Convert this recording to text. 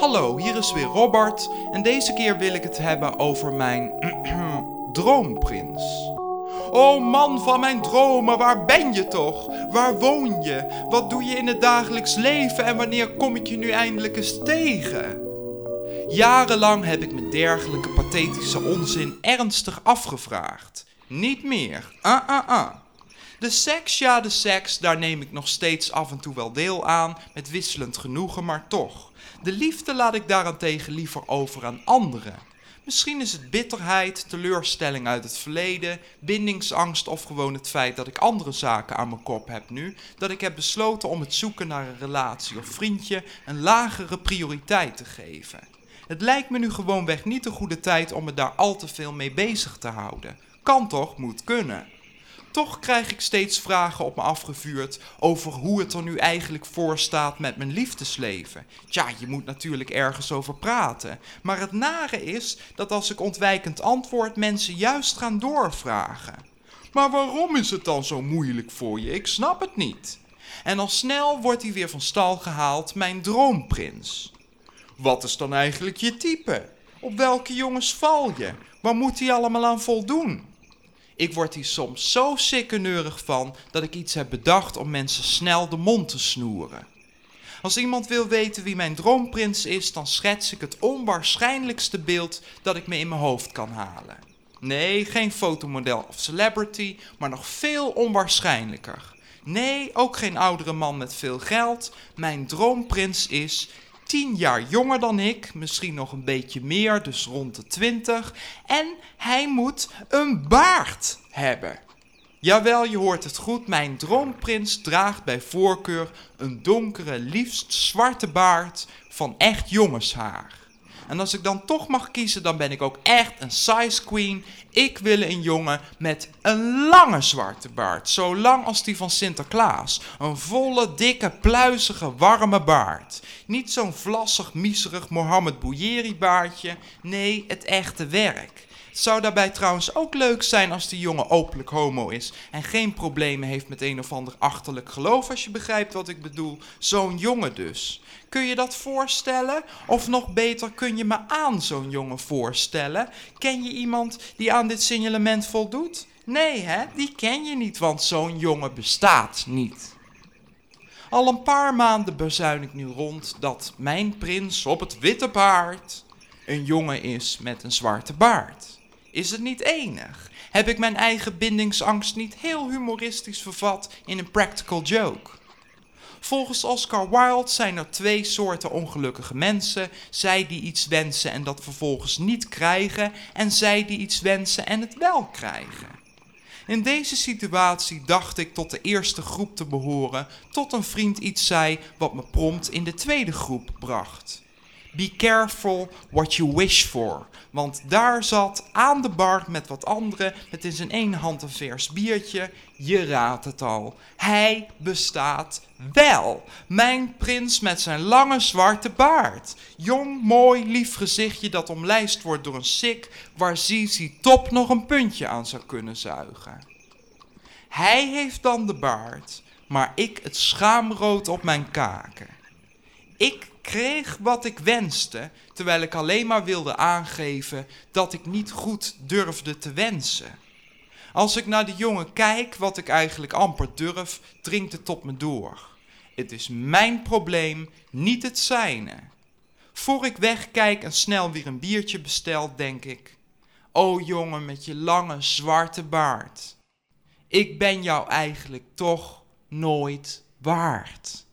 Hallo, hier is weer Robert en deze keer wil ik het hebben over mijn droomprins. O man van mijn dromen, waar ben je toch? Waar woon je? Wat doe je in het dagelijks leven en wanneer kom ik je nu eindelijk eens tegen? Jarenlang heb ik me dergelijke pathetische onzin ernstig afgevraagd. Niet meer. Ah, ah, ah. De seks, ja, de seks, daar neem ik nog steeds af en toe wel deel aan, met wisselend genoegen, maar toch. De liefde laat ik daarentegen liever over aan anderen. Misschien is het bitterheid, teleurstelling uit het verleden, bindingsangst of gewoon het feit dat ik andere zaken aan mijn kop heb nu, dat ik heb besloten om het zoeken naar een relatie of vriendje een lagere prioriteit te geven. Het lijkt me nu gewoonweg niet de goede tijd om me daar al te veel mee bezig te houden. Kan toch, moet kunnen. Toch krijg ik steeds vragen op me afgevuurd over hoe het er nu eigenlijk voor staat met mijn liefdesleven. Tja, je moet natuurlijk ergens over praten. Maar het nare is dat als ik ontwijkend antwoord, mensen juist gaan doorvragen. Maar waarom is het dan zo moeilijk voor je? Ik snap het niet. En al snel wordt hij weer van stal gehaald, mijn droomprins. Wat is dan eigenlijk je type? Op welke jongens val je? Waar moet hij allemaal aan voldoen? Ik word hier soms zo sikkeneurig van dat ik iets heb bedacht om mensen snel de mond te snoeren. Als iemand wil weten wie mijn droomprins is, dan schets ik het onwaarschijnlijkste beeld dat ik me in mijn hoofd kan halen. Nee, geen fotomodel of celebrity, maar nog veel onwaarschijnlijker. Nee, ook geen oudere man met veel geld. Mijn droomprins is tien jaar jonger dan ik, misschien nog een beetje meer, dus rond de twintig. En hij moet een baard hebben. Jawel, je hoort het goed, mijn droomprins draagt bij voorkeur een donkere, liefst zwarte baard van echt jongenshaar. En als ik dan toch mag kiezen, dan ben ik ook echt een size queen. Ik wil een jongen met een lange zwarte baard. Zo lang als die van Sinterklaas. Een volle, dikke, pluizige, warme baard. Niet zo'n vlassig, miserig Mohammed Bouyeri baardje. Nee, het echte werk. Het zou daarbij trouwens ook leuk zijn als die jongen openlijk homo is en geen problemen heeft met een of ander achterlijk geloof, als je begrijpt wat ik bedoel. Zo'n jongen dus. Kun je dat voorstellen? Of nog beter, kun je me aan zo'n jongen voorstellen? Ken je iemand die aan dit signalement voldoet? Nee, hè? Die ken je niet, want zo'n jongen bestaat niet. Al een paar maanden bezuin ik nu rond dat mijn prins op het witte paard een jongen is met een zwarte baard. Is het niet enig? Heb ik mijn eigen bindingsangst niet heel humoristisch vervat in een practical joke? Volgens Oscar Wilde zijn er twee soorten ongelukkige mensen: zij die iets wensen en dat vervolgens niet krijgen, en zij die iets wensen en het wel krijgen. In deze situatie dacht ik tot de eerste groep te behoren, tot een vriend iets zei wat me prompt in de tweede groep bracht. Be careful what you wish for. Want daar zat aan de bar met wat anderen, met in zijn ene hand een vers biertje. Je raadt het al. Hij bestaat wel. Mijn prins met zijn lange zwarte baard. Jong, mooi, lief gezichtje dat omlijst wordt door een sik waar Zizi Top nog een puntje aan zou kunnen zuigen. Hij heeft dan de baard, maar ik het schaamrood op mijn kaken. Ik kreeg wat ik wenste, terwijl ik alleen maar wilde aangeven dat ik niet goed durfde te wensen. Als ik naar de jongen kijk, wat ik eigenlijk amper durf, dringt het tot me door. Het is mijn probleem, niet het zijne. Voor ik wegkijk en snel weer een biertje bestel, denk ik: O jongen met je lange zwarte baard, ik ben jou eigenlijk toch nooit waard.